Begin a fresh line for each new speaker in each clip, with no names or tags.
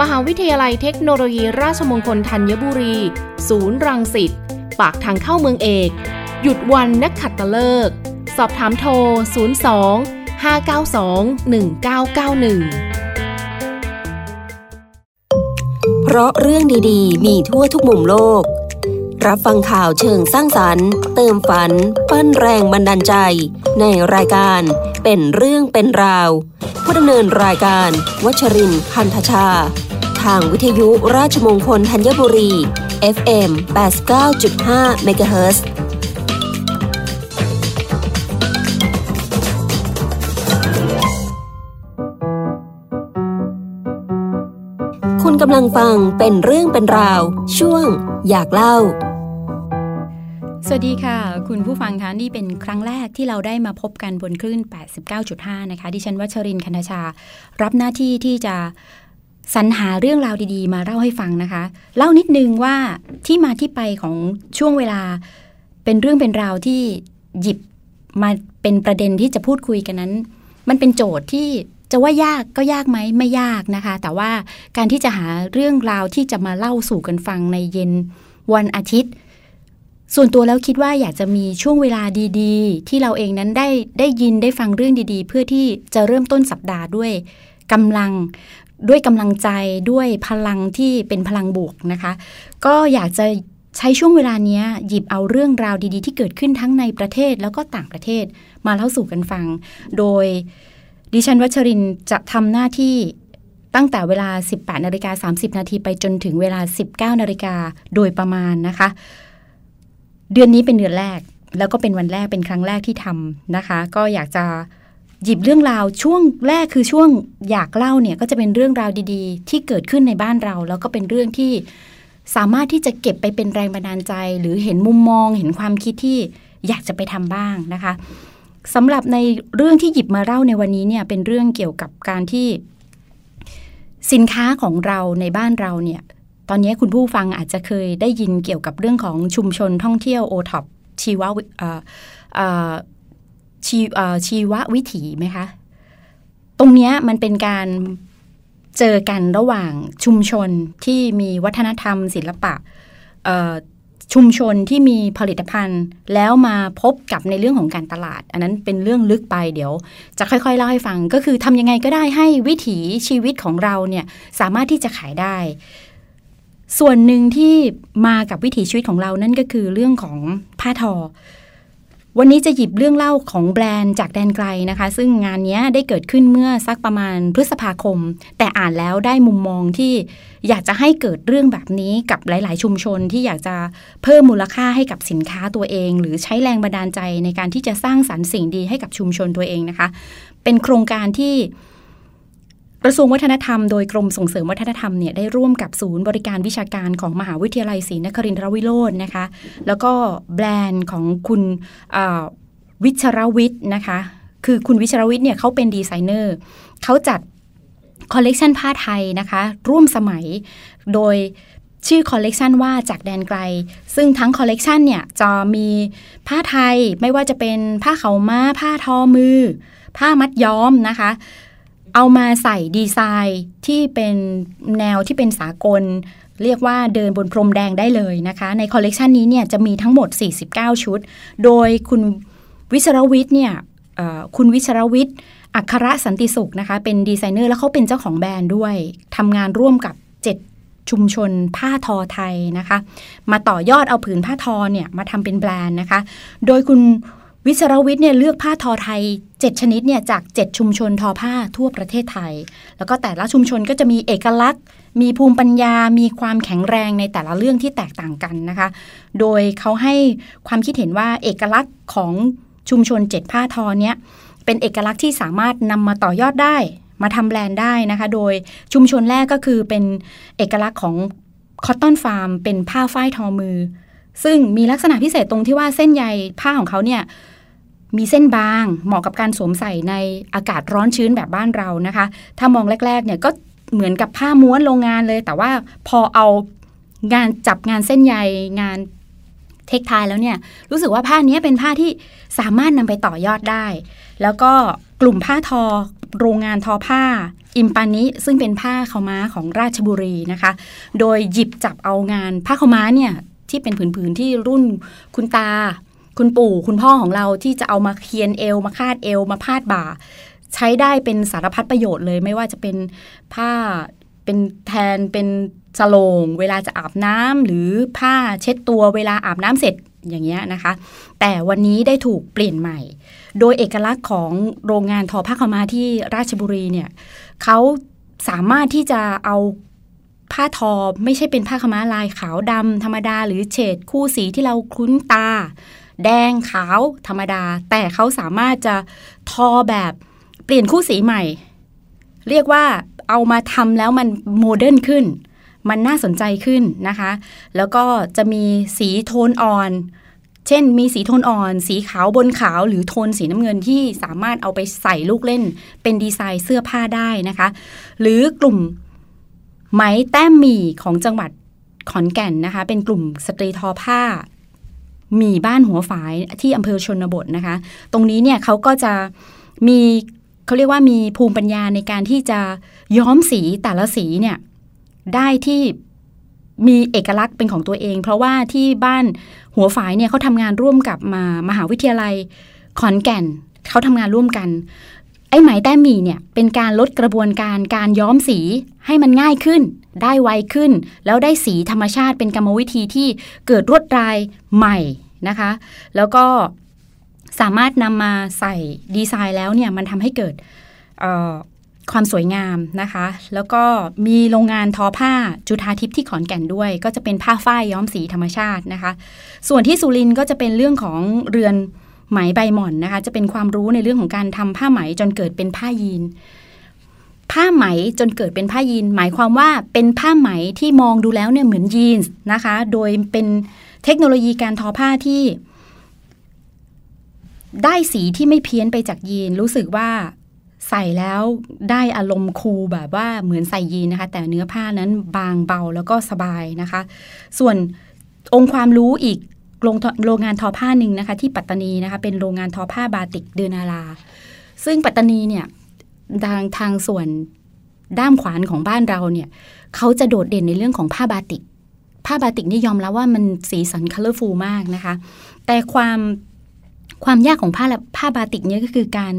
มหาวิทยาลัยเทคโนโลยีราชมงคลธัญบุรี ศูนย์รังสิต ปากทางเข้าเมืองเอก หยุดวันนักขัดตะเลิก สอบถามโทร 02 592 1991
เพราะเรื่องดีๆ มีทั่วทุกมุมโลก รับฟังข่าวเชิงสร้างสรรค์ เติมฝัน ปั้นแรงบันดาลใจ ในรายการ เป็นเรื่องเป็นราว ผู้ดำเนินรายการ วัชรินทร์คันธชา ทางวิทยุราชมงคลธัญบุรี FM 89.5 MHz คุณกำลังฟังเป็นเรื่องเป็นราว ช่วงอยากเล่า
สวัสดีค่ะ คุณผู้ฟังคะนี่เป็นครั้งแรกที่เราได้มาพบกันบนคลื่น 89.5 นะคะ ดิฉันวัชรินทร์คณชา รับหน้าที่ที่จะสรรหาเรื่องราวดีๆ มาเล่าให้ฟังนะคะ เล่านิดนึงว่าที่มาที่ไปของช่วงเวลา เป็นเรื่องเป็นราวที่หยิบมาเป็นประเด็นที่จะพูดคุยกันนั้น มันเป็นโจทย์ที่จะว่ายากก็ยากไหมไม่ยากนะคะ แต่ว่าการที่จะหาเรื่องราวที่จะมาเล่าสู่กันฟังในเย็นวันอาทิตย์ ส่วนตัวแล้วคิดว่าอยากจะมีช่วงเวลาดีๆ ที่เราเองนั้นได้ได้ยินได้ฟังเรื่องดีๆ เพื่อที่จะเริ่มต้นสัปดาห์ด้วยกำลังด้วยกำลังใจด้วยพลังที่เป็นพลังบวกนะคะ ก็อยากจะใช้ช่วงเวลานี้หยิบเอาเรื่องราวดีๆ ที่เกิดขึ้นทั้งในประเทศแล้วก็ต่างประเทศมาเล่าสู่กันฟัง โดยดิฉันวัชรินจะทำหน้าที่ตั้งแต่เวลา 18นาฬิกา30 นาทีไปจนถึงเวลา 19นาฬิกาโดยประมาณนะคะ เดือนนี้เป็นเดือนแรก แล้วก็เป็นวันแรกเป็นครั้งแรกที่ทำนะคะ ก็อยากจะหยิบเรื่องราวช่วงแรกคือช่วงอยากเล่าเนี่ยก็จะเป็นเรื่องราวดีๆ ที่เกิดขึ้นในบ้านเรา แล้วก็เป็นเรื่องที่สามารถที่จะเก็บไปเป็นแรงบันดาลใจ หรือเห็นมุมมอง เห็นความคิดที่อยากจะไปทำบ้างนะคะสำหรับในเรื่องที่หยิบมาเล่าในวันนี้เนี่ยเป็นเรื่องเกี่ยวกับการที่ สินค้าของเราในบ้านเราเนี่ย ตอนนี้คุณผู้ฟังอาจจะเคยได้ยินเกี่ยวกับเรื่องของชุมชนท่องเที่ยวโอท็อปชีวชีชีววิถีไหมคะ ตรงนี้มันเป็นการเจอกันระหว่างชุมชนที่มีวัฒนธรรม ศิลปะชุมชนที่มีผลิตภัณฑ์ แล้วมาพบกับในเรื่องของการตลาด อันนั้นเป็นเรื่องลึกไปเดี๋ยว จะค่อยๆเล่าให้ฟังก็คือทำยังไงก็ได้ให้วิถีชีวิตของเราเนี่ยสามารถที่จะขายได้ ส่วนหนึ่งที่มากับวิถีชีวิตของเรานั่นก็คือเรื่องของผ้าทอ วันนี้จะหยิบเรื่องเล่าของแบรนด์จากแดนไกลนะคะ ซึ่งงานนี้ได้เกิดขึ้นเมื่อสักประมาณพฤษภาคม แต่อ่านแล้วได้มุมมองที่อยากจะให้เกิดเรื่องแบบนี้กับหลาย ๆ ชุมชนที่อยากจะเพิ่มมูลค่าให้กับสินค้าตัวเอง หรือใช้แรงบันดาลใจในการที่จะสร้างสรรค์สิ่งดีให้กับชุมชนตัวเองนะคะ เป็นโครงการที่ กระทรวงวัฒนธรรมโดยกรมส่งเสริมวัฒนธรรมเนี่ยได้ร่วมกับศูนย์บริการวิชาการของมหาวิทยาลัยศรีนครินทรวิโรจน์นะคะ แล้วก็แบรนด์ของคุณวิชระวิชญ์นะคะ คือคุณวิชระวิชญ์เนี่ยเขาเป็นดีไซเนอร์เขาจัดคอลเลกชันผ้าไทยนะคะ ร่วมสมัยโดยชื่อคอลเลกชันว่าจากแดนไกล ซึ่งทั้งคอลเลกชันเนี่ยจะมีผ้าไทยไม่ว่าจะเป็นผ้าขาวม้า ผ้าทอมือ ผ้ามัดย้อมนะคะ เอามาใส่ดีไซน์ที่เป็นแนวที่เป็นสากล เรียกว่าเดินบนพรมแดงได้เลยนะคะ ในคอลเลกชันนี้เนี่ยจะมีทั้งหมด 49 ชุด โดยคุณวิชระวิชญ์เนี่ยคุณวิชระวิชญ์อัครสันติสุขนะคะ เป็นดีไซเนอร์แล้วเขาเป็นเจ้าของแบรนด์ด้วยทำงานร่วมกับ 7 ชุมชนผ้าทอไทยนะคะ มาต่อยอดเอาผืนผ้าทอเนี่ยมาทำเป็นแบรนด์นะคะ โดยคุณ วิชรวิทย์เนี่ยเลือกผ้าทอไทย 7 ชนิดเนี่ยจาก 7 ชุมชนทอผ้าทั่วประเทศไทย แล้วก็แต่ละชุมชนก็จะมีเอกลักษณ์ มีภูมิปัญญา มีความแข็งแรงในแต่ละเรื่องที่แตกต่างกันนะคะ โดยเขาให้ความคิดเห็นว่าเอกลักษณ์ของชุมชน 7 ผ้าทอเนี่ยเป็นเอกลักษณ์ที่สามารถนำมาต่อยอดได้ มาทำแบรนด์ได้นะคะ โดยชุมชนแรกก็คือเป็นเอกลักษณ์ของคอตตอนฟาร์มเป็นผ้าฝ้ายทอมือ ซึ่งมีลักษณะพิเศษตรงที่ว่าเส้นใยผ้าของเขาเนี่ย มีเส้นบาง เหมาะกับการสวมใส่ในอากาศร้อนชื้นแบบบ้านเรานะคะ ถ้ามองแรกๆเนี่ยก็เหมือนกับผ้าม้วนโรงงานเลย แต่ว่าพอเอางานจับงานเส้นใยงานเทคไทแล้วเนี่ยรู้สึกว่าผ้านี้เป็นผ้าที่สามารถนำไปต่อยอดได้ แล้วก็กลุ่มผ้าทอ โรงงานทอผ้า อิมปานิซึ่งเป็นผ้าขาม้าของราชบุรีนะคะ โดยหยิบจับเอางานผ้าขาม้าเนี่ยที่เป็นผืนๆที่รุ่นคุณตา คุณปู่คุณพ่อของเราที่จะเอามาเคียนเอว มาคาดเอว มาพาดบ่า ใช้ได้เป็นสารพัดประโยชน์เลย ไม่ว่าจะเป็นผ้าเป็นแทนเป็นสโลง เวลาจะอาบน้ำหรือผ้าเช็ดตัวเวลาอาบน้ำเสร็จอย่างเงี้ยนะคะ แต่วันนี้ได้ถูกเปลี่ยนใหม่ โดยเอกลักษณ์ของโรงงานทอผ้าขม้าที่ราชบุรีเนี่ยเขาสามารถที่จะเอาผ้าทอไม่ใช่เป็นผ้าขม้าลายขาวดำธรรมดา หรือเฉดคู่สีที่เราคุ้นตา แดงขาวธรรมดา แต่เขาสามารถจะทอแบบเปลี่ยนคู่สีใหม่ เรียกว่าเอามาทำแล้วมัน modern ขึ้น มันน่าสนใจขึ้นนะคะ แล้วก็จะมีสีโทนอ่อน เช่นมีสีโทนอ่อน สีขาวบนขาวหรือโทนสีน้ำเงินที่สามารถเอาไปใส่ลูกเล่น เป็นดีไซน์เสื้อผ้าได้นะคะ หรือกลุ่มไหมแต้มหมี่ของจังหวัดขอนแก่นนะคะ เป็นกลุ่มสตรีทอผ้า มีบ้านหัวฝายที่อำเภอชนบทนะคะ ตรงนี้เนี่ยเขาก็จะมีเขาเรียกว่ามีภูมิปัญญาในการที่จะย้อมสีแต่ละสีเนี่ยได้ที่มีเอกลักษณ์เป็นของตัวเอง เพราะว่าที่บ้านหัวฝายเนี่ยเขาทำงานร่วมกับมามหาวิทยาลัยขอนแก่นเขาทำงานร่วมกัน ไอ้ไหมแต้มหมี่เนี่ยเป็นการลดกระบวนการการย้อมสีให้มันง่ายขึ้น ได้ไวขึ้น แล้วได้สีธรรมชาติเป็นกรรมวิธีที่เกิดรวดลายใหม่นะคะ แล้วก็สามารถนำมาใส่ดีไซน์แล้วเนี่ยมันทำให้เกิดความสวยงามนะคะ แล้วก็มีโรงงานทอผ้าจุธาทิพย์ที่ขอนแก่นด้วย ก็จะเป็นผ้าฝ้ายย้อมสีธรรมชาตินะคะ ส่วนที่สุรินก็จะเป็นเรื่องของเรือน ไหมใบหม่อนนะคะ จะเป็นความรู้ในเรื่องของการทำผ้าไหมจนเกิดเป็นผ้ายีน ผ้าไหมจนเกิดเป็นผ้ายีน หมายความว่าเป็นผ้าไหมที่มองดูแล้วเนี่ยเหมือนยีนส์นะคะ โดยเป็นเทคโนโลยีการทอผ้าที่ ได้สีที่ไม่เพี้ยนไปจากยีน รู้สึกว่าใส่แล้วได้อารมณ์คูลแบบว่าเหมือนใส่ยีนนะคะ แต่เนื้อผ้านั้นบางเบาแล้วก็สบายนะคะ ส่วนองค์ความรู้อีก โรงโรงงานทอผ้าหนึ่งนะคะ ที่ปัตตานีนะคะเป็นโรงงานทอผ้าบาติกเดือนาราซึ่งปัตตานีเนี่ยทางทางส่วนด้ามขวานของบ้านเราเนี่ยเขาจะโดดเด่นในเรื่องของผ้าบาติก ผ้าบาติกนี่ยอมแล้วว่ามันสีสัน colorful มากนะคะ แต่ความความยากของผ้าผ้าบาติกเนี่ยก็คือการ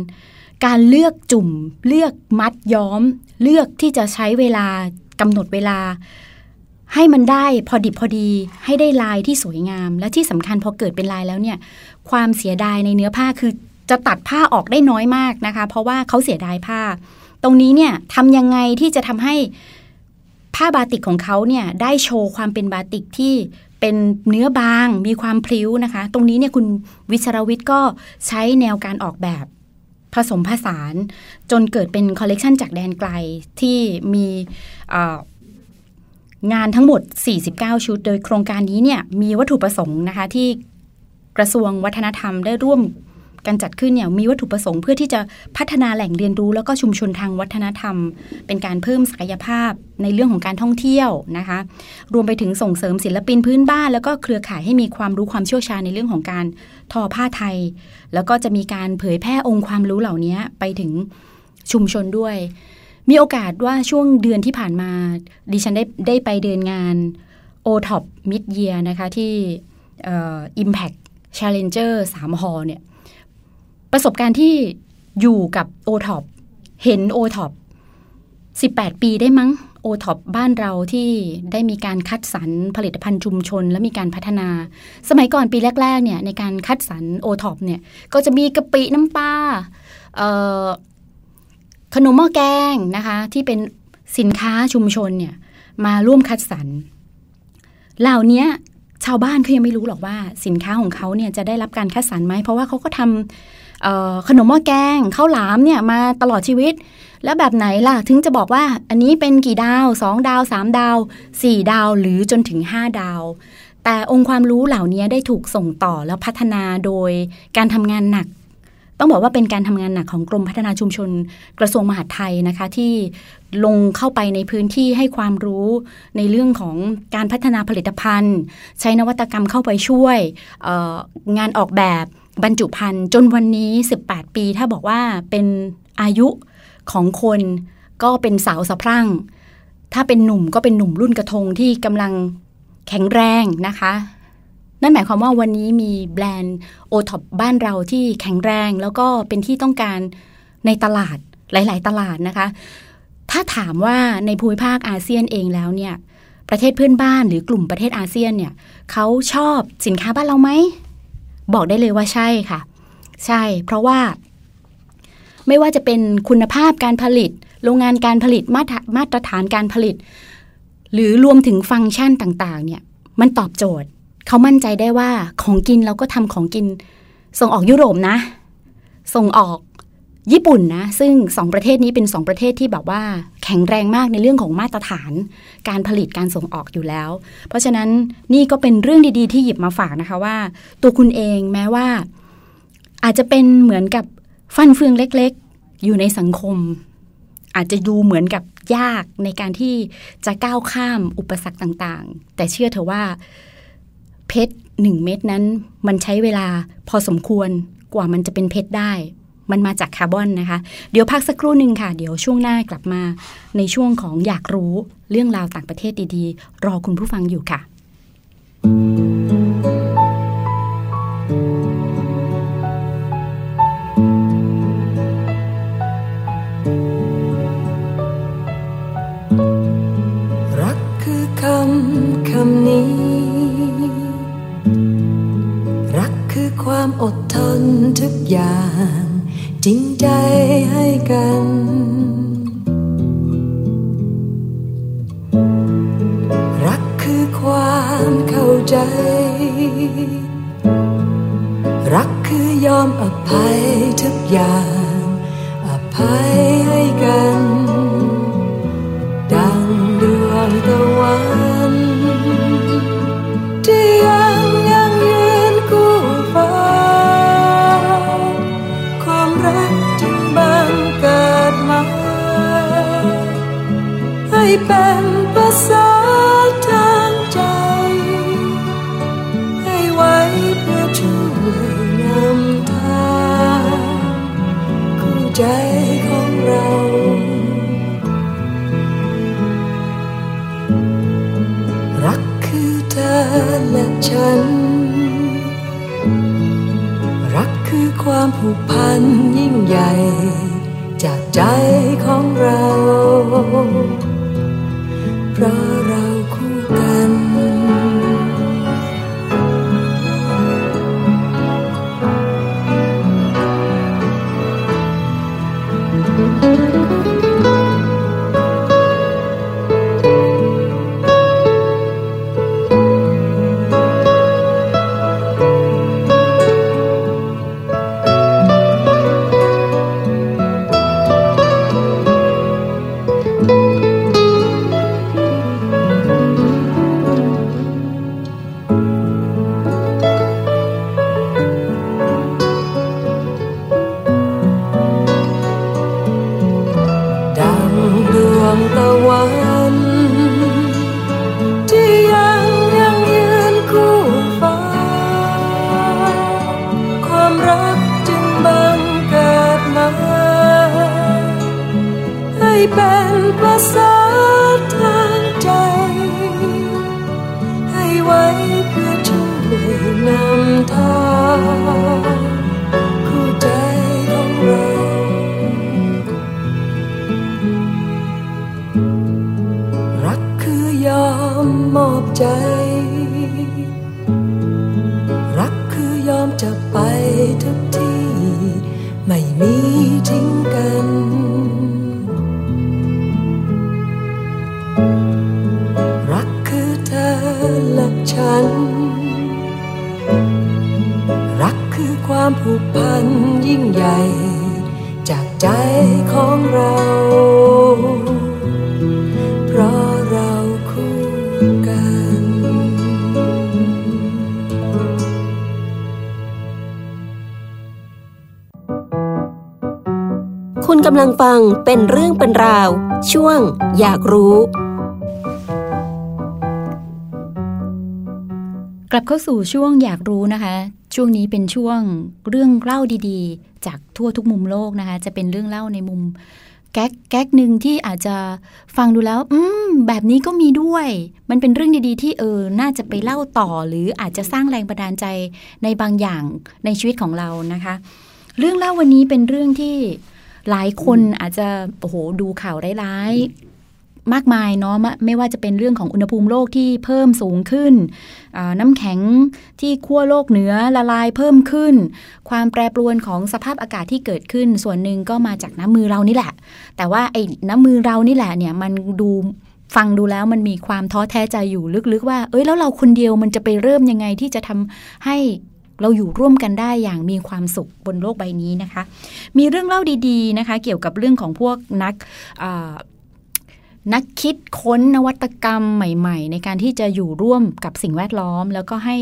การเลือกจุ่ม เลือกมัดย้อม เลือกที่จะใช้เวลากำหนดเวลา ให้มันได้พอดิบพอดี ให้ได้ลายที่สวยงาม และที่สำคัญพอเกิดเป็นลายแล้วเนี่ย ความเสียดายในเนื้อผ้าคือจะตัดผ้าออกได้น้อยมากนะคะ เพราะว่าเขาเสียดายผ้า ตรงนี้เนี่ยทำยังไงที่จะทำให้ผ้าบาติกของเขาเนี่ยได้โชว์ความเป็นบาติกที่เป็นเนื้อบางมีความพลิ้วนะคะ ตรงนี้เนี่ยคุณวิชรวิทย์ก็ใช้แนวการออกแบบผสมผสาน จนเกิดเป็นคอลเลกชันจากแดนไกลที่มี งานทั้งหมด 49 ชุด โดยโครงการนี้เนี่ยมีวัตถุประสงค์นะคะที่กระทรวงวัฒนธรรมได้ร่วมการจัดขึ้นเนี่ยมีวัตถุประสงค์เพื่อที่จะพัฒนาแหล่งเรียนรู้ แล้วก็ชุมชนทางวัฒนธรรม เป็นการเพิ่มศักยภาพในเรื่องของการท่องเที่ยวนะคะ รวมไปถึงส่งเสริมศิลปินพื้นบ้าน แล้วก็เครือข่ายให้มีความรู้ความเชี่ยวชาญในเรื่องของการทอผ้าไทย แล้วก็จะมีการเผยแพร่องค์ความรู้เหล่านี้ไปถึงชุมชนด้วย มีโอกาสว่าช่วงเดือนที่ผ่านมาดิฉันได้ได้ไปเดินงาน o t o p Mid Year นะคะที่ Impact Challenger 3 h อเนี่ยประสบการณ์ที่อยู่กับโอท็อปเห็นโอท็อป18 ปีได้มั้งโอท็อปบ้านเราที่ได้มีการคัดสรรผลิตภัณฑ์ชุมชน และมีการพัฒนา สมัยก่อนปีแรก ๆ เนี่ยในการคัดสรรโอท็อปเนี่ยก็จะมีกะปิน้ำปลา ขนมหม้อแกงนะคะ ที่เป็นสินค้าชุมชนเนี่ยมาร่วมคัดสรรเหล่านี้ชาวบ้านเขายังไม่รู้หรอกว่าสินค้าของเขาเนี่ยจะได้รับการคัดสรรไหม เพราะว่าเขาก็ทำขนมหม้อแกงข้าวหลามเนี่ยมาตลอดชีวิต แล้วแบบไหนล่ะ ถึงจะบอกว่าอันนี้เป็นกี่ดาวสองดาวสามดาวสี่ดาวหรือจนถึงห้าดาว แต่องค์ความรู้เหล่านี้ได้ถูกส่งต่อแล้วพัฒนาโดยการทำงานหนัก ต้องบอกว่าเป็นการทำงานหนักของกรมพัฒนาชุมชนกระทรวงมหาดไทยนะคะที่ลงเข้าไปในพื้นที่ให้ความรู้ในเรื่องของการพัฒนาผลิตภัณฑ์ ใช้นวัตกรรมเข้าไปช่วยงานออกแบบบรรจุภัณฑ์ จนวันนี้ 18 ปี ถ้าบอกว่าเป็นอายุของคนก็เป็นสาวสะพรั่ง ถ้าเป็นหนุ่มก็เป็นหนุ่มรุ่นกระทงที่กำลังแข็งแรงนะคะ นั่นหมายความว่าวันนี้มีแบรนด์โอท็อปบ้านเราที่แข็งแรง แล้วก็เป็นที่ต้องการในตลาดหลาย ๆ ตลาดนะคะ ถ้าถามว่าในภูมิภาคอาเซียนเองแล้วเนี่ยประเทศเพื่อนบ้านหรือกลุ่มประเทศอาเซียนเนี่ยเขาชอบสินค้าบ้านเราไหม บอกได้เลยว่าใช่ค่ะ ใช่ เพราะว่า ไม่ว่าจะเป็นคุณภาพการผลิต โรงงานการผลิตมาตรมาตรฐานการผลิต หรือรวมถึงฟังก์ชันต่าง ๆ เนี่ยมันตอบโจทย์ เขามั่นใจได้ว่าของกินเราก็ทำของกิน ส่งออกยุโรปนะ ส่งออกญี่ปุ่นนะ ซึ่งสองประเทศนี้เป็นสองประเทศที่แบบว่าแข็งแรงมากในเรื่องของมาตรฐาน การผลิตการส่งออกอยู่แล้ว เพราะฉะนั้นนี่ก็เป็นเรื่องดีๆ ที่หยิบมาฝากนะคะว่า ตัวคุณเองแม้ว่า อาจจะเป็นเหมือนกับฟันเฟืองเล็กๆ อยู่ในสังคม อาจจะดูเหมือนกับยากในการที่จะก้าวข้ามอุปสรรคต่างๆ แต่เชื่อเถอะว่า เพชรหนึ่งเม็ดนั้น มันใช้เวลาพอสมควรกว่ามันจะเป็นเพชรได้ มันมาจากคาร์บอนนะคะ เดี๋ยวพักสักครู่หนึ่งค่ะ เดี๋ยวช่วงหน้ากลับมา ในช่วงของอยากรู้เรื่องราวต่างประเทศดีๆ รอคุณผู้ฟังอยู่ค่ะ
อย่างจริงใจให้กัน รักคือความเข้าใจ รักคือยอมอภัยทุกอย่าง เป็นภาษาทางใจ ให้ไว้เพื่อช่วยนำทางคู่ใจของเรารักคือเธอและฉัน รักคือความผูกพันยิ่งใหญ่ จากใจของเรา จะไปทุกที่ ไม่มีทิ้งกัน รักคือเธอและฉัน รักคือความผูกพันยิ่งใหญ่ จากใจของเราำ
ลังฟังเป็นเรื่องเป็นราว ช่วง อยากรู้
กลับเข้าสู่ช่วงอยากรู้นะคะ ช่วงนี้เป็นช่วงเรื่องเล่าดีๆ จากทั่วทุกมุมโลกนะคะ จะเป็นเรื่องเล่าในมุมแก๊กแก๊กหนึ่งที่อาจจะฟังดูแล้ว อืม แบบนี้ก็มีด้วย มันเป็นเรื่องดีๆ ที่เออ น่าจะไปเล่าต่อ หรืออาจจะสร้างแรงบันดาลใจในบางอย่างในชีวิตของเรานะคะ เรื่องเล่าวันนี้เป็นเรื่องที่ หลายคนอาจจะโอ้โหดูข่าวร้ายๆมากมายเนาะไม่ไม่ว่าจะเป็นเรื่องของอุณหภูมิโลกที่เพิ่มสูงขึ้นอ่าน้ำแข็งที่ขั้วโลกเหนือละลายเพิ่มขึ้น ความแปรปรวนของสภาพอากาศที่เกิดขึ้น ส่วนหนึ่งก็มาจากน้ำมือเรานี่แหละ แต่ว่าไอ้น้ำมือเรานี่แหละเนี่ยมันดูฟังดูแล้วมันมีความท้อแท้ใจอยู่ลึกๆ ว่า เอ้ยแล้วเราคนเดียวมันจะไปเริ่มยังไงที่จะทำให้ เราอยู่ร่วมกันได้อย่างมีความสุขบนโลกใบนี้นะคะ มีเรื่องเล่าดีๆนะคะ เกี่ยวกับเรื่องของพวกนักนักคิดค้นนวัตกรรมใหม่ ๆ ในการที่จะอยู่ร่วมกับสิ่งแวดล้อม แล้วก็ให้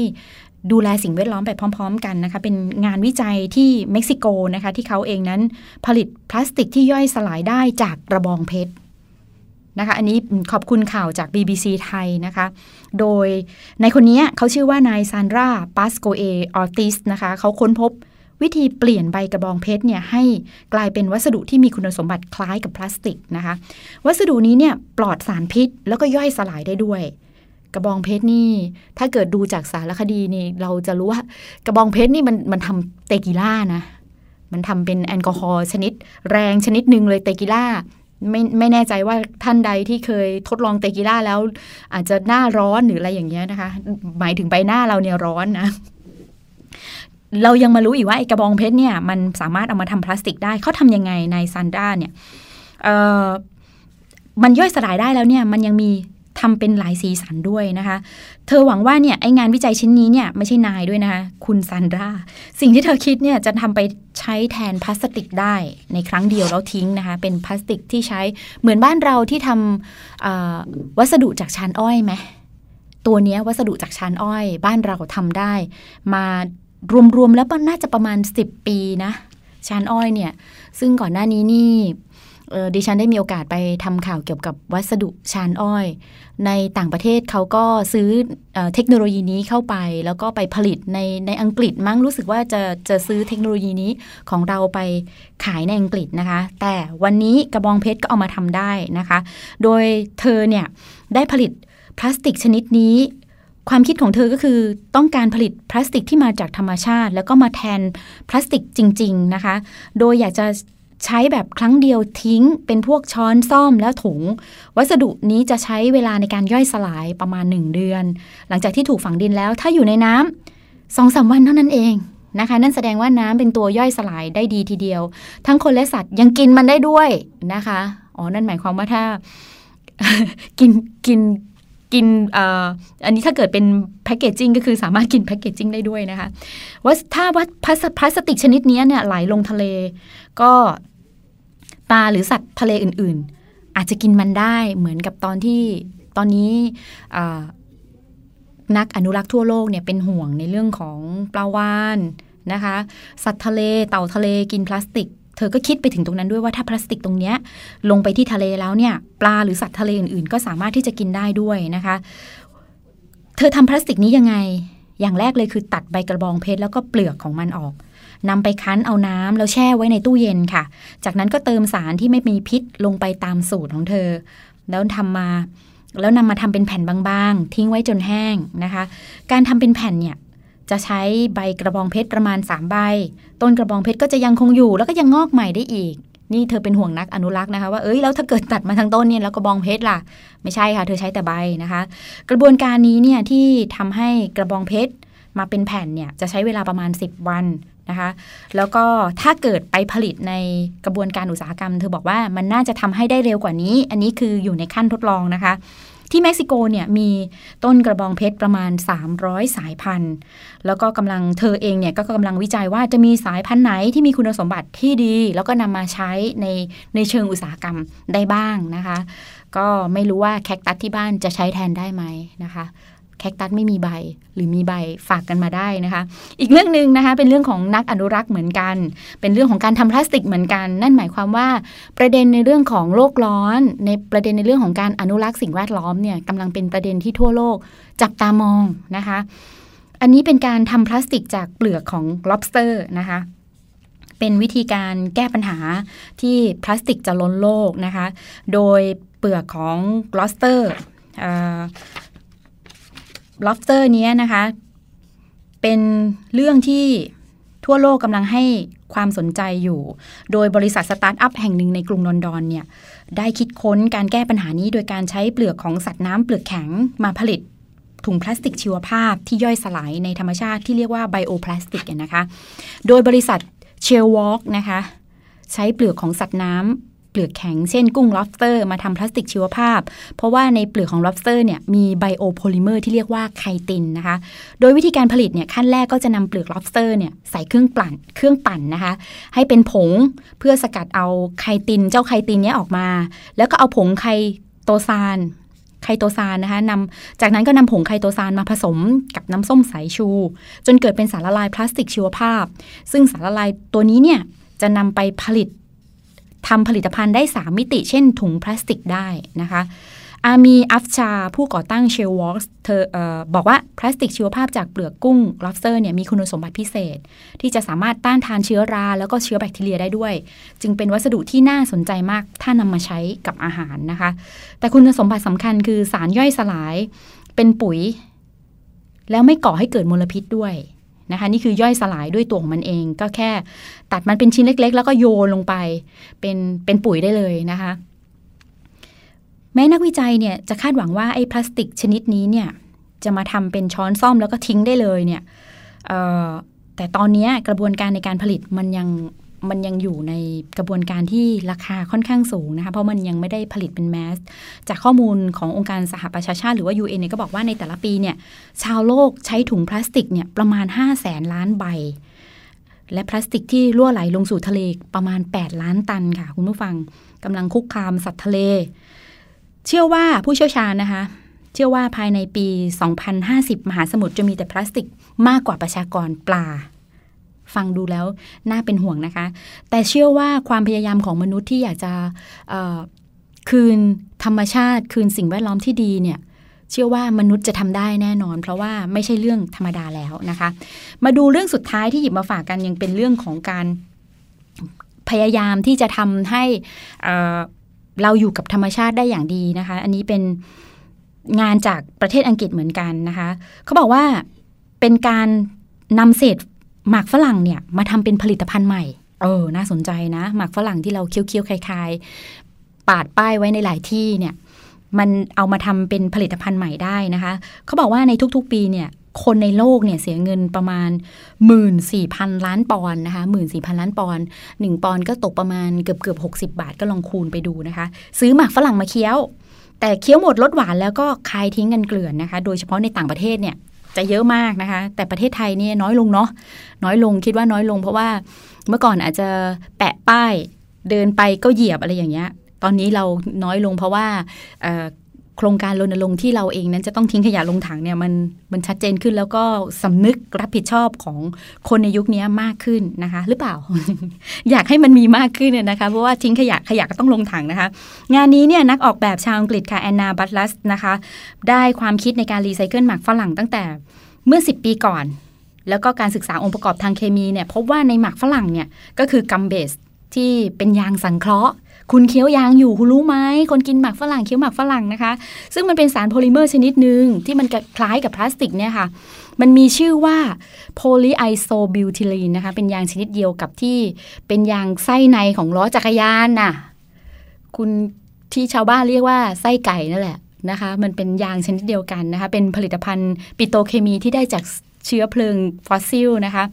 ดูแลสิ่งแวดล้อมไปพร้อม ๆ กันนะคะ เป็นงานวิจัยที่เม็กซิโกนะคะ ที่เขาเองนั้นผลิตพลาสติกที่ย่อยสลายได้จากกระบองเพชร นะคะอันนี้ขอบคุณข่าวจาก BBC ไทยนะคะ โดยในคนนี้เขาชื่อว่านายซานราปาสโกเอออติสนะคะเขาค้นพบวิธีเปลี่ยนใบกระบองเพชรเนี่ยให้กลายเป็นวัสดุที่มีคุณสมบัติคล้ายกับพลาสติกนะคะ วัสดุนี้เนี่ยปลอดสารพิษแล้วก็ย่อยสลายได้ด้วย กระบองเพชรนี่ ถ้าเกิดดูจากสารคดีนี่เราจะรู้ว่ากระบองเพชรนี่มันมันทำเตกิล่านะ มันทำเป็นแอลกอฮอล์ชนิด แรงชนิดหนึ่งเลยเตกิล่า ไม่ไม่แน่ใจว่าท่านใดที่เคยทดลองเตกิล่าแล้ว อาจจะหน้าร้อนหรืออะไรอย่างเงี้ยนะคะ หมายถึงใบหน้าเราเนี่ยร้อนนะเรายังมารู้อีกว่าไอกระบองเพชรเนี่ยมันสามารถเอามาทำพลาสติกได้เขาทำยังไงในซันด้าเนี่ยมันย่อยสลายได้แล้วเนี่ย มันยังมี ทำเป็นหลายสีสันด้วยนะคะ เธอหวังว่าเนี่ยไองานวิจัยชิ้นนี้เนี่ยไม่ใช่นายด้วยนะคะ คุณซันดราสิ่งที่เธอคิดเนี่ยจะทำไปใช้แทนพลาสติกได้ในครั้งเดียวแล้วทิ้งนะคะ เป็นพลาสติกที่ใช้เหมือนบ้านเราที่ทำวัสดุจากชานอ้อยไหมตัวนี้วัสดุจากชานอ้อย บ้านเราทำได้ มารวมๆแล้วน่าจะประมาณ 10 ปีนะชานอ้อยเนี่ย ซึ่งก่อนหน้านี้นี่ ดิฉันได้มีโอกาสไปทำข่าวเกี่ยวกับวัสดุชานอ้อย ในต่างประเทศเขาก็ซื้อเออเทคโนโลยีนี้เข้าไป แล้วก็ไปผลิตในในอังกฤษมั้งรู้สึกว่าจะจะซื้อเทคโนโลยีนี้ของเราไปขายในอังกฤษนะคะ แต่วันนี้กระบองเพชรก็เอามาทำได้นะคะ โดยเธอเนี่ยได้ผลิตพลาสติกชนิดนี้ความคิดของเธอก็คือต้องการผลิตพลาสติกที่มาจากธรรมชาติ แล้วก็มาแทนพลาสติกจริง ๆ นะคะ โดยอยากจะ ใช้แบบครั้งเดียวทิ้ง เป็นพวกช้อนซ่อมแล้วถุง วัสดุนี้จะใช้เวลาในการย่อยสลายประมาณ 1 เดือน หลังจากที่ถูกฝังดินแล้วถ้าอยู่ในน้ำสองสามวันเท่านั้นเองนะคะ นั่นแสดงว่าน้ำเป็นตัวย่อยสลายได้ดีทีเดียว ทั้งคนและสัตว์ยังกินมันได้ด้วยนะคะอ๋อนั่นหมายความว่าถ้ากินกินกินอ,อันนี้ถ้าเกิดเป็นแพคเกจจิ้งก็คือสามารถกินแพคเกจจิ้งได้ด้วยนะคะว่าถ้าว่าพลาสพลาสติกชนิดนี้เนี่ยไหลลงทะเล ก็ ลาหรือสัตว์ทะเลอื่นๆ อาจจะกินมันได้เหมือนกับตอนที่ตอนนี้นักอนุรักษ์ทั่วโลกเนี่ยเป็นห่วงในเรื่องของปลาวานนะคะ สัตว์ทะเลเต่าทะเลกินพลาสติก เธอก็คิดไปถึงตรงนั้นด้วยว่าถ้าพลาสติกตรงเนี้ยลงไปที่ทะเลแล้วเนี่ย ปลาหรือสัตว์ทะเลอื่น ๆ ก็สามารถที่จะกินได้ด้วยนะคะ เธอทำพลาสติกนี้ยังไง อย่างแรกเลยคือตัดใบกระบองเพชรแล้วก็เปลือกของมันออก นำไปคั้นเอาน้ำแล้วแช่ไว้ในตู้เย็นค่ะ จากนั้นก็เติมสารที่ไม่มีพิษลงไปตามสูตรของเธอ แล้วทำมาแล้วนำมาทำเป็นแผ่นบางๆ ทิ้งไว้จนแห้งนะคะ การทำเป็นแผ่นเนี่ยจะใช้ใบกระบองเพชรประมาณ 3 ใบ ต้นกระบองเพชรก็จะยังคงอยู่ แล้วก็ยังงอกใหม่ได้อีก นี่เธอเป็นห่วงนักอนุรักษ์นะคะว่าเอ้ยแล้วถ้าเกิดตัดมาทั้งต้นเนี่ยแล้วกระบองเพชรล่ะ ไม่ใช่ค่ะ เธอใช้แต่ใบนะคะ กระบวนการนี้เนี่ยที่ทำให้กระบองเพชรมาเป็นแผ่นเนี่ยจะใช้เวลาประมาณ 10 วัน นะคะแล้วก็ถ้าเกิดไปผลิตในกระบวนการอุตสาหกรรม เธอบอกว่ามันน่าจะทำให้ได้เร็วกว่านี้ อันนี้คืออยู่ในขั้นทดลองนะคะ ที่เม็กซิโกเนี่ยมีต้นกระบองเพชรประมาณ 300 สายพันธุ์ แล้วก็กำลังเธอเองเนี่ยก็กำลังวิจัยว่าจะมีสายพันธุ์ไหนที่มีคุณสมบัติที่ดี แล้วก็นำมาใช้ในในเชิงอุตสาหกรรมได้บ้างนะคะ ก็ไม่รู้ว่าแคคตัสที่บ้านจะใช้แทนได้ไหมนะคะ แคคตัสไม่มีใบ หรือมีใบฝากกันมาได้นะคะ อีกเรื่องหนึ่งนะคะเป็นเรื่องของนักอนุรักษ์เหมือนกัน เป็นเรื่องของการทำพลาสติกเหมือนกัน นั่นหมายความว่าประเด็นในเรื่องของโลกร้อน ในประเด็นในเรื่องของการอนุรักษ์สิ่งแวดล้อมเนี่ยกำลังเป็นประเด็นที่ทั่วโลกจับตามองนะคะ อันนี้เป็นการทำพลาสติกจากเปลือกของ lobster นะคะเป็นวิธีการแก้ปัญหาที่พลาสติกจะล้นโลกนะคะ โดยเปลือกของ lobster เอ่อ lobster เนี้ยนะคะ เป็นเรื่องที่ทั่วโลกกำลังให้ความสนใจอยู่ โดยบริษัทสตาร์ทอัพแห่งหนึ่งในกรุงลอนดอนเนี่ยได้คิดค้นการแก้ปัญหานี้โดยการใช้เปลือกของสัตว์น้ำเปลือกแข็งมาผลิตถุงพลาสติกชีวภาพที่ย่อยสลายในธรรมชาติที่เรียกว่า bioplastic นะคะ โดยบริษัทเชลวอล์กนะคะ ใช้เปลือกของสัตว์น้ำ เปลือกแข็งเช่นกุ้ง lobster มาทำพลาสติกชีวภาพ เพราะว่าในเปลือกของ lobster เนี่ยมี biopolymer ที่เรียกว่า chitin นะคะ โดยวิธีการผลิตเนี่ยขั้นแรกก็จะนำเปลือก lobster เนี่ยใส่เครื่องปั่นเครื่องปั่นนะคะ ให้เป็นผงเพื่อสกัดเอา chitin เจ้า chitin เนี้ยออกมา แล้วก็เอาผง chitosan chitosan นะคะนำจากนั้นก็นำผง chitosan มาผสมกับน้ำส้มสายชู จนเกิดเป็นสารละลายพลาสติกชีวภาพ ซึ่งสารละลายตัวนี้เนี่ยจะนำไปผลิต ทำผลิตภัณฑ์ได้ 3 มิติ เช่นถุงพลาสติกได้นะคะ อามีอัฟชา ผู้ก่อตั้งเชลวอล์กเธอเออบอกว่าพลาสติกชีวภาพจากเปลือกกุ้ง lobster เนี่ยมีคุณสมบัติพิเศษ ที่จะสามารถต้านทานเชื้อรา แล้วก็เชื้อแบคทีเรียได้ด้วย จึงเป็นวัสดุที่น่าสนใจมากถ้านำมาใช้กับอาหารนะคะ แต่คุณสมบัติสำคัญคือสารย่อยสลายเป็นปุ๋ย แล้วไม่ก่อให้เกิดมลพิษด้วย นะคะนี่คือย่อยสลายด้วยตัวของมันเอง ก็แค่ตัดมันเป็นชิ้นเล็ก ๆ แล้วก็โยนลงไปเป็นเป็นปุ๋ยได้เลยนะคะ แม้นักวิจัยเนี่ยจะคาดหวังว่าไอ้พลาสติกชนิดนี้เนี่ยจะมาทำเป็นช้อนซ่อมแล้วก็ทิ้งได้เลยเนี่ยแต่ตอนนี้กระบวนการในการผลิตมันยัง มันยังอยู่ในกระบวนการที่ราคาค่อนข้างสูงนะคะเพราะมันยังไม่ได้ผลิตเป็นแมส จากข้อมูลขององค์การสหประชาชาติหรือว่า UN เนี่ยก็บอกว่าในแต่ละปีเนี่ยชาวโลกใช้ถุงพลาสติกเนี่ยประมาณ 5 0 0แสนล้านใบ และพลาสติกที่ล่วไหลลงสู่ทะเลประมาณ 8 ล้านตันค่ะ คุณผู้ฟังกำลังคุกคามสัตว์ทะเล เชื่อว่าผู้เชี่ยวชาญนะคะเชื่อว่าภายในปี 2050 มหาสมุทรจะมีแต่พลาสติกมากกว่าประชากรปลา ฟังดูแล้วน่าเป็นห่วงนะคะ แต่เชื่อว่าความพยายามของมนุษย์ที่อยากจะคืนธรรมชาติ คืนสิ่งแวดล้อมที่ดีเนี่ยเชื่อว่ามนุษย์จะทำได้แน่นอน เพราะว่าไม่ใช่เรื่องธรรมดาแล้วนะคะ มาดูเรื่องสุดท้ายที่หยิบมาฝากกันยังเป็นเรื่องของการพยายามที่จะทำให้เราอยู่กับธรรมชาติได้อย่างดีนะคะ อันนี้เป็นงานจากประเทศอังกฤษเหมือนกันนะคะ เขาบอกว่าเป็นการนำเศษ หมากฝรั่งเนี่ยมาทำเป็นผลิตภัณฑ์ใหม่ เออ น่าสนใจนะ หมากฝรั่งที่เราเคี้ยวๆคลายๆ ปาดป้ายไว้ในหลายที่เนี่ย มันเอามาทำเป็นผลิตภัณฑ์ใหม่ได้นะคะ เขาบอกว่าในทุกๆปีเนี่ย คนในโลกเนี่ยเสียเงินประมาณ 14,000 ล้านปอนด์นะคะ14,000 ล้านปอนด์หนึ่งปอนด์ก็ตกประมาณเกือบเกือบ 60 บาทก็ลองคูณไปดูนะคะ ซื้อหมากฝรั่งมาเคี้ยวแต่เคี้ยวหมดลดหวานแล้วก็คายทิ้งกันเกลื่อนนะคะ โดยเฉพาะในต่างประเทศเนี่ย จะเยอะมากนะคะ แต่ประเทศไทยนี่น้อยลงเนาะน้อยลงคิดว่าน้อยลง เพราะว่าเมื่อก่อนอาจจะแปะป้ายเดินไปก็เหยียบอะไรอย่างเงี้ย ตอนนี้เราน้อยลงเพราะว่า โครงการรณรงค์ที่เราเองนั้นจะต้องทิ้งขยะลงถังเนี่ยมันมันชัดเจนขึ้นแล้วก็สำนึกรับผิดชอบของคนในยุคนี้มากขึ้นนะคะ หรือเปล่า อยากให้มันมีมากขึ้นเนี่ยนะคะเพราะว่าทิ้งขยะขยะก็ต้องลงถังนะคะ งานนี้เนี่ยนักออกแบบชาวอังกฤษค่ะแอนนาบัตลัสนะคะ ได้ความคิดในการรีไซเคิลหมากฝรั่งตั้งแต่เมื่อ 10 ปีก่อน แล้วก็การศึกษาองค์ประกอบทางเคมีเนี่ยพบว่าในหมากฝรั่งเนี่ยก็คือ gum base ที่เป็นยางสังเคราะห์ คุณเคี้ยวยางอยู่คุณรู้ไหมคนกินหมากฝรั่งเคี้ยวหมากฝรั่งนะคะ ซึ่งมันเป็นสารโพลิเมอร์ชนิดหนึ่งที่มันคล้ายกับพลาสติกเนี่ยค่ะ มันมีชื่อว่า polyisobutylene นะคะ เป็นยางชนิดเดียวกับที่เป็นยางไส้ในของล้อจักรยานน่ะ คุณที่ชาวบ้านเรียกว่าไส้ไก่นั่นแหละนะคะ มันเป็นยางชนิดเดียวกันนะคะ เป็นผลิตภัณฑ์ปิโตรเคมีที่ได้จากเชื้อเพลิงฟอสซิลนะคะ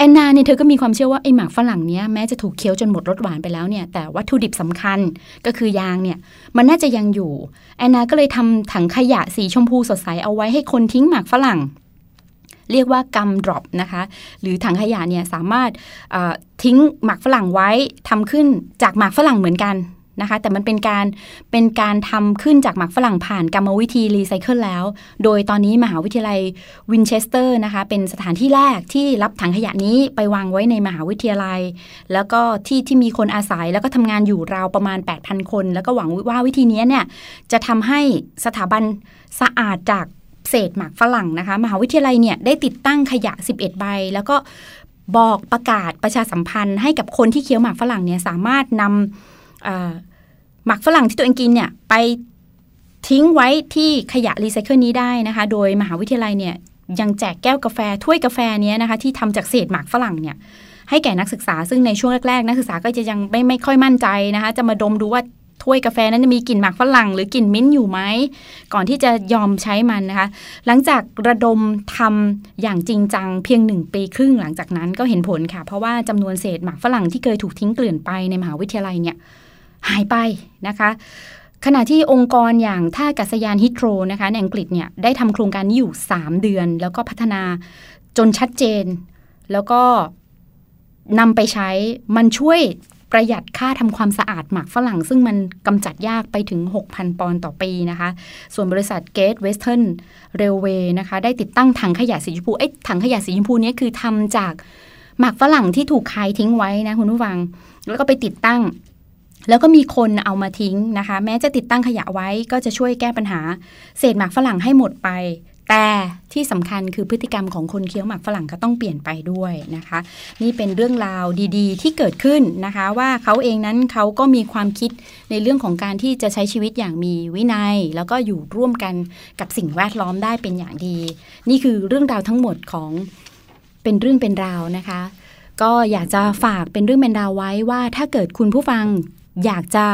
แอนนาเนี่ยเธอก็มีความเชื่อว่าไอหมากฝรั่งเนี้ยแม้จะถูกเคี้ยวจนหมดรสหวานไปแล้วเนี่ยแต่วัตถุดิบสำคัญก็คือยางเนี่ยมันน่าจะยังอยู่แอนนาก็เลยทำถังขยะสีชมพูสดใสเอาไว้ให้คนทิ้งหมากฝรั่ง เรียกว่า Gumdrop นะคะ หรือถังขยะเนี่ยสามารถทิ้งหมากฝรั่งไว้ทำขึ้นจากหมากฝรั่งเหมือนกัน นะคะ แต่มันเป็นการเป็นการทำขึ้นจากหมากฝรั่งผ่านกรรมวิธีรีไซเคิลแล้ว โดยตอนนี้มหาวิทยาลัยวินเชสเตอร์นะคะเป็นสถานที่แรกที่รับถังขยะนี้ไปวางไว้ในมหาวิทยาลัย แล้วก็ที่ที่มีคนอาศัยแล้วก็ทำงานอยู่ราวประมาณ 8,000 คน แล้วก็หวังว่าวิธีนี้เนี่ยจะทำให้สถาบันสะอาดจากเศษหมากฝรั่งนะคะ มหาวิทยาลัยเนี่ยได้ติดตั้งขยะ 11 ใบ แล้วก็บอกประกาศประชาสัมพันธ์ให้กับคนที่เคี้ยวหมากฝรั่งเนี่ยสามารถนำ หมากฝรั่งที่ตัวเองกินเนี่ยไปทิ้งไว้ที่ขยะรีไซเคิลนี้ได้นะคะ โดยมหาวิทยาลัยเนี่ยยังแจกแก้วกาแฟถ้วยกาแฟเนี้ยนะคะ ที่ทำจากเศษหมากฝรั่งเนี่ย ให้แก่นักศึกษาซึ่งในช่วงแรกๆ นักศึกษาก็จะยังไม่ไม่ค่อยมั่นใจนะคะ จะมาดมดูว่าถ้วยกาแฟนั้นจะมีกลิ่นหมากฝรั่ง หรือกลิ่นมิ้นท์อยู่ไหม ก่อนที่จะยอมใช้มันนะคะ หลังจากระดมทำอย่างจริงจังเพียงหนึ่งปีครึ่งหลังจากนั้นก็เห็นผลค่ะ เพราะว่าจำนวนเศษหมากฝรั่งที่เคยถูกทิ้งเกลื่อนไปในมหาวิทยาลัยเนี่ย หายไปนะคะขณะที่องค์กรอย่างท่าอากาศยานฮิตโรนะคะในอังกฤษเนี่ยได้ทำโครงการนี้อยู่ 3 เดือน แล้วก็พัฒนาจนชัดเจน แล้วก็นำไปใช้มันช่วยประหยัดค่าทำความสะอาดหมากฝรั่ง ซึ่งมันกำจัดยากไปถึง 6,000 ปอนด์ต่อปีนะคะ ส่วนบริษัท Gate Western Railway นะคะ ได้ติดตั้งถังขยะสีชมพูไอ้ถังขยะสีชมพูนี้คือทำจากหมากฝรั่งที่ถูกคายทิ้งไว้นะคุณผู้ฟัง แล้วก็ไปติดตั้ง แล้วก็มีคนเอามาทิ้งนะคะ แม้จะติดตั้งขยะไว้ก็จะช่วยแก้ปัญหา เศษหมากฝรั่งให้หมดไป แต่ที่สำคัญคือพฤติกรรมของคนเคี้ยวหมากฝรั่งก็ต้องเปลี่ยนไปด้วยนะคะ นี่เป็นเรื่องราวดีๆ ที่เกิดขึ้นนะคะ ว่าเขาเองนั้นเขาก็มีความคิดในเรื่องของการที่จะใช้ชีวิตอย่างมีวินัย แล้วก็อยู่ร่วมกันกับสิ่งแวดล้อมได้เป็นอย่างดี นี่คือเรื่องราวทั้งหมดของเป็นเรื่องเป็นราวนะคะก็อยากจะฝากเป็นเรื่องเป็นราวไว้ว่าถ้าเกิดคุณผู้ฟัง อยากจะ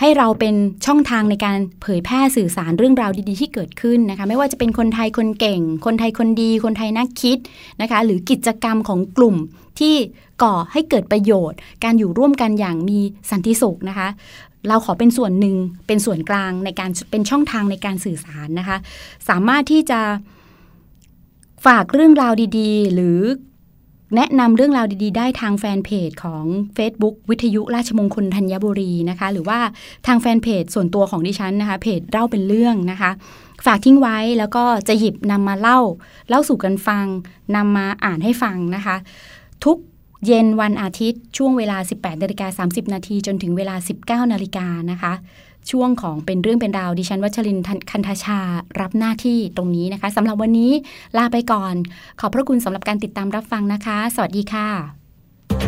ให้เราเป็นช่องทางในการเผยแพร่สื่อสารเรื่องราวดีๆ ที่เกิดขึ้นนะคะไม่ว่าจะเป็นคนไทยคนเก่ง คนไทยคนดี คนไทยนักคิดนะคะหรือกิจกรรมของกลุ่มที่ก่อให้เกิดประโยชน์ การอยู่ร่วมกันอย่างมีสันติสุขนะคะเราขอเป็นส่วนหนึ่งเป็นส่วนกลางในการเป็นช่องทางในการสื่อสารนะคะ สามารถที่จะฝากเรื่องราวดีๆ หรือ แนะนำเรื่องราวดีๆ ได้ทางแฟนเพจของ Facebook วิทยุราชมงคลธัญบุรีนะคะ หรือว่าทางแฟนเพจส่วนตัวของดิฉันนะคะเพจเล่าเป็นเรื่องนะคะ ฝากทิ้งไว้แล้วก็จะหยิบนำมาเล่า เล่าสู่กันฟังนำมาอ่านให้ฟังนะคะ ทุกเย็นวันอาทิตย์ช่วงเวลา 18นาฬิกา30 นาทีจนถึงเวลา 19นาฬิกานะคะ ช่วงของเป็นเรื่องเป็นราวดิฉันวัชรินทร์คันธชารับหน้าที่ตรงนี้นะคะสำหรับวันนี้ลาไปก่อน ขอบพระคุณสำหรับการติดตามรับฟังนะคะ สวัสดีค่ะ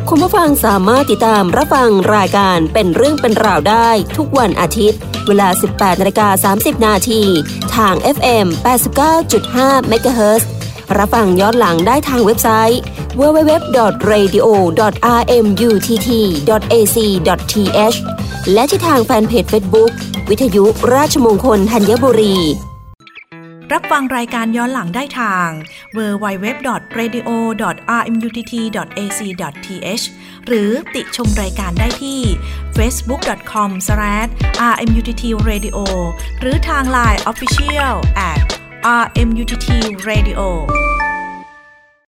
คุณผู้ฟังสามารถติดตามรับฟังรายการเป็นเรื่องเป็นราวได้ ทุกวันอาทิตย์ เวลา 18นาฬิกา30 นาทีทาง FM 89.5 MHz รับฟังย้อนหลังได้ทางเว็บไซต์ www.radio.rmutt.ac.th และที่ทางแฟนเพจ Facebook วิทยุราชมงคลธัญบุรี
รับฟังรายการย้อนหลังได้ทาง www.radio.rmutt.ac.th หรือติชมรายการได้ที่ facebook.com/rmuttradio หรือทาง Line Official at RMUTT Radio.